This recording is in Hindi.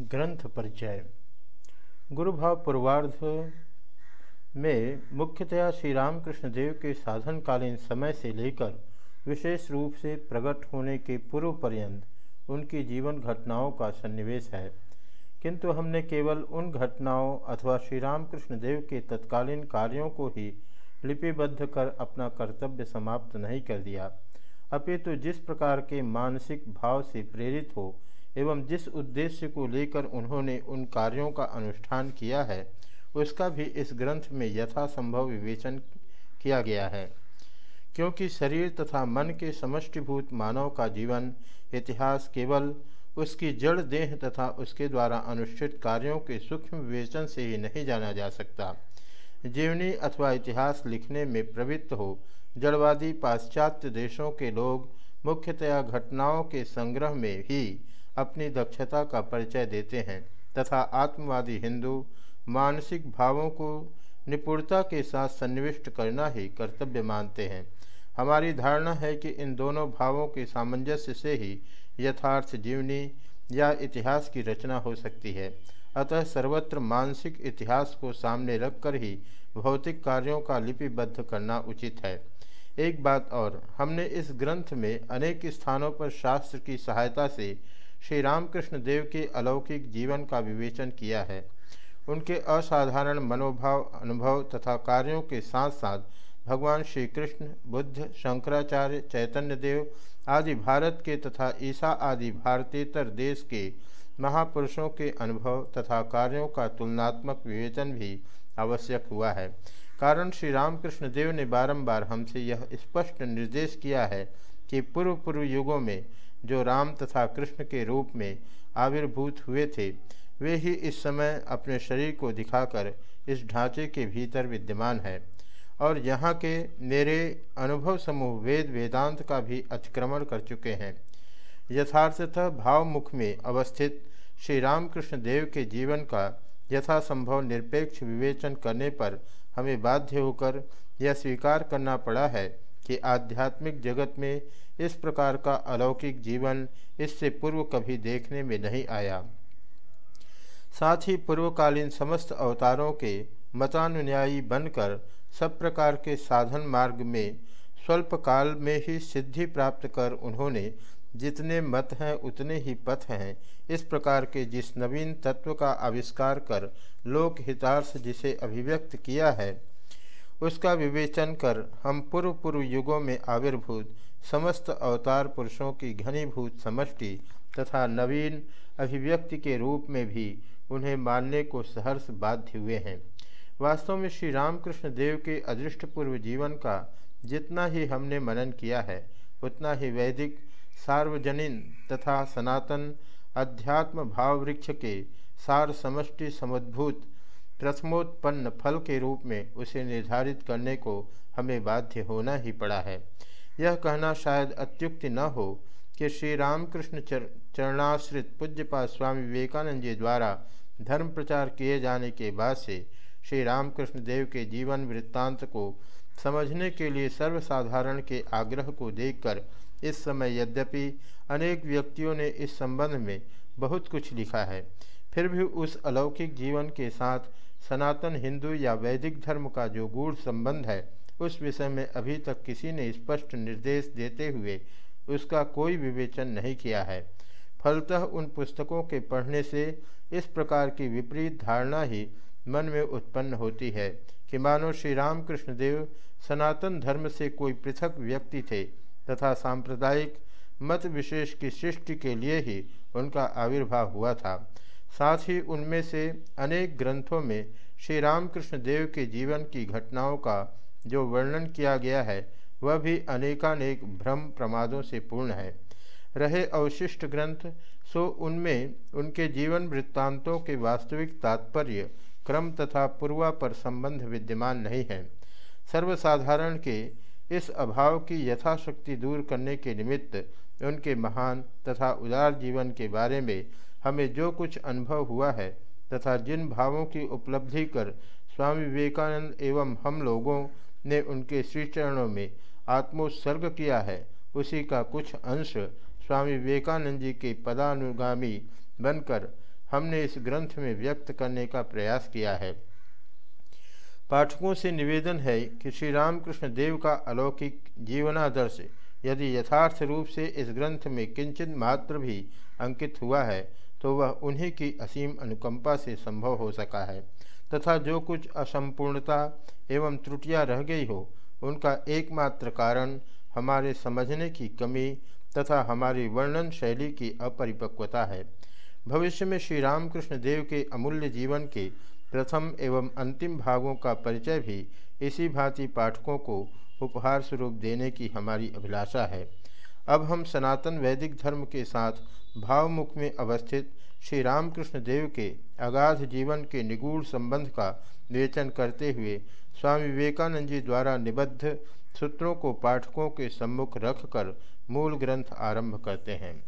ग्रंथ परिचय। गुरुभाव पूर्वार्ध में मुख्यतया श्री रामकृष्ण देव के साधनकालीन समय से लेकर विशेष रूप से प्रकट होने के पूर्व पर्यंत उनकी जीवन घटनाओं का सन्निवेश है। किंतु हमने केवल उन घटनाओं अथवा श्री रामकृष्ण देव के तत्कालीन कार्यों को ही लिपिबद्ध कर अपना कर्तव्य समाप्त नहीं कर दिया। अपितु जिस प्रकार के मानसिक भाव से प्रेरित हो एवं जिस उद्देश्य को लेकर उन्होंने उन कार्यों का अनुष्ठान किया है, उसका भी इस ग्रंथ में यथासंभव विवेचन किया गया है। क्योंकि शरीर तथा मन के समष्टिभूत मानव का जीवन, इतिहास केवल उसकी जड़ देह तथा उसके द्वारा अनुष्ठित कार्यों के सूक्ष्म विवेचन से ही नहीं जाना जा सकता। जीवनी अथवा इतिहास लिखने में प्रवृत्त हो, जड़वादी पाश्चात्य देशों के लोग मुख्यतया घटनाओं के संग्रह में ही अपनी दक्षता का परिचय देते हैं तथा आत्मवादी हिंदू मानसिक भावों को निपुणता के साथ सन्निविष्ट करना ही कर्तव्य मानते हैं। हमारी धारणा है कि इन दोनों भावों के सामंजस्य से ही यथार्थ जीवनी या इतिहास की रचना हो सकती है। अतः सर्वत्र मानसिक इतिहास को सामने रखकर ही भौतिक कार्यों का लिपिबद्ध करना उचित है। एक बात और, हमने इस ग्रंथ में अनेक स्थानों पर शास्त्र की सहायता से श्री रामकृष्ण देव के अलौकिक जीवन का विवेचन किया है। उनके असाधारण मनोभाव, अनुभव तथा कार्यों के साथ साथ भगवान श्री कृष्ण बुद्ध, शंकराचार्य, चैतन्य देव आदि भारत के तथा ईसा आदि भारतीतर देश के महापुरुषों के अनुभव तथा कार्यों का तुलनात्मक विवेचन भी आवश्यक हुआ है। कारण श्री रामकृष्ण देव ने बारंबार हमसे यह स्पष्ट निर्देश किया है कि पूर्व पूर्व युगों में जो राम तथा कृष्ण के रूप में आविर्भूत हुए थे, वे ही इस समय अपने शरीर को दिखाकर इस ढांचे के भीतर विद्यमान है। और यहाँ के मेरे अनुभव समूह वेद वेदांत का भी अतिक्रमण कर चुके हैं। यथार्थतः भावमुख में अवस्थित श्री रामकृष्ण देव के जीवन का यथासंभव निरपेक्ष विवेचन करने पर हमें बाध्य होकर यह स्वीकार करना पड़ा है कि आध्यात्मिक जगत में इस प्रकार का अलौकिक जीवन इससे पूर्व कभी देखने में नहीं आया। साथ ही पूर्वकालीन समस्त अवतारों के मतानुन्यायी बनकर सब प्रकार के साधन मार्ग में स्वल्प काल में ही सिद्धि प्राप्त कर उन्होंने जितने मत हैं उतने ही पथ हैं, इस प्रकार के जिस नवीन तत्व का आविष्कार कर लोक हितार्थ जिसे अभिव्यक्त किया है, उसका विवेचन कर हम पूर्व पूर्व युगों में आविर्भूत समस्त अवतार पुरुषों की घनीभूत समष्टि तथा नवीन अभिव्यक्ति के रूप में भी उन्हें मानने को सहर्ष बाध्य हुए हैं। वास्तव में श्री रामकृष्ण देव के अदृष्ट पूर्व जीवन का जितना ही हमने मनन किया है, उतना ही वैदिक, सार्वजनीन तथा सनातन अध्यात्म भाव वृक्ष के सार समष्टि समुद्भूत प्रथमोत्पन्न फल के रूप में उसे निर्धारित करने को हमें बाध्य होना ही पड़ा है। यह कहना शायद अत्युक्ति न हो कि श्री रामकृष्ण चर, चरणाश्रित पूज्यपात स्वामी विवेकानंद जी द्वारा धर्म प्रचार किए जाने के बाद से श्री रामकृष्ण देव के जीवन वृत्तांत को समझने के लिए सर्वसाधारण के आग्रह को देखकर इस समय यद्यपि अनेक व्यक्तियों ने इस संबंध में बहुत कुछ लिखा है फिर भी उस अलौकिक जीवन के साथ सनातन हिंदू या वैदिक धर्म का जो गूढ़ संबंध है उस विषय में अभी तक किसी ने स्पष्ट निर्देश देते हुए उसका कोई विवेचन नहीं किया है। फलतः उन पुस्तकों के पढ़ने से इस प्रकार की विपरीत धारणा ही मन में उत्पन्न होती है कि मानो श्री रामकृष्ण देव सनातन धर्म से कोई पृथक व्यक्ति थे तथा सांप्रदायिक मत विशेष की सृष्टि के लिए ही उनका आविर्भाव हुआ था। साथ ही उनमें से अनेक ग्रंथों में श्री रामकृष्ण देव के जीवन की घटनाओं का जो वर्णन किया गया है, वह भी अनेकानेक भ्रम प्रमादों से पूर्ण है। रहे अवशिष्ट ग्रंथ, सो उनमें उनके जीवन वृत्तांतों के वास्तविक तात्पर्य, क्रम तथा पूर्वा पर संबंध विद्यमान नहीं है। सर्वसाधारण के इस अभाव की यथाशक्ति दूर करने के निमित्त, उनके महान तथा उदार जीवन के बारे में हमें जो कुछ अनुभव हुआ है, तथा जिन भावों की उपलब्धि कर स्वामी विवेकानंद एवं हम लोगों ने उनके श्री चरणों में आत्मोत्सर्ग किया है। उसी का कुछ अंश स्वामी विवेकानंद जी के पदानुगामी बनकर हमने इस ग्रंथ में व्यक्त करने का प्रयास किया है। पाठकों से निवेदन है कि श्री रामकृष्ण देव का अलौकिक जीवनादर्श यदि यथार्थ रूप से इस ग्रंथ में किंचित मात्र भी अंकित हुआ है तो वह उन्हीं की असीम अनुकंपा से संभव हो सका है। तथा जो कुछ असंपूर्णता एवं त्रुटियाँ रह गई हो, उनका एकमात्र कारण हमारे समझने की कमी तथा हमारी वर्णन शैली की अपरिपक्वता है। भविष्य में श्री रामकृष्ण देव के अमूल्य जीवन के प्रथम एवं अंतिम भागों का परिचय भी इसी भांति पाठकों को उपहार स्वरूप देने की हमारी अभिलाषा है। अब हम सनातन वैदिक धर्म के साथ भावमुख में अवस्थित श्री रामकृष्ण देव के अगाध जीवन के निगूढ़ संबंध का विवेचन करते हुए स्वामी विवेकानंद जी द्वारा निबद्ध सूत्रों को पाठकों के सम्मुख रखकर मूल ग्रंथ आरंभ करते हैं।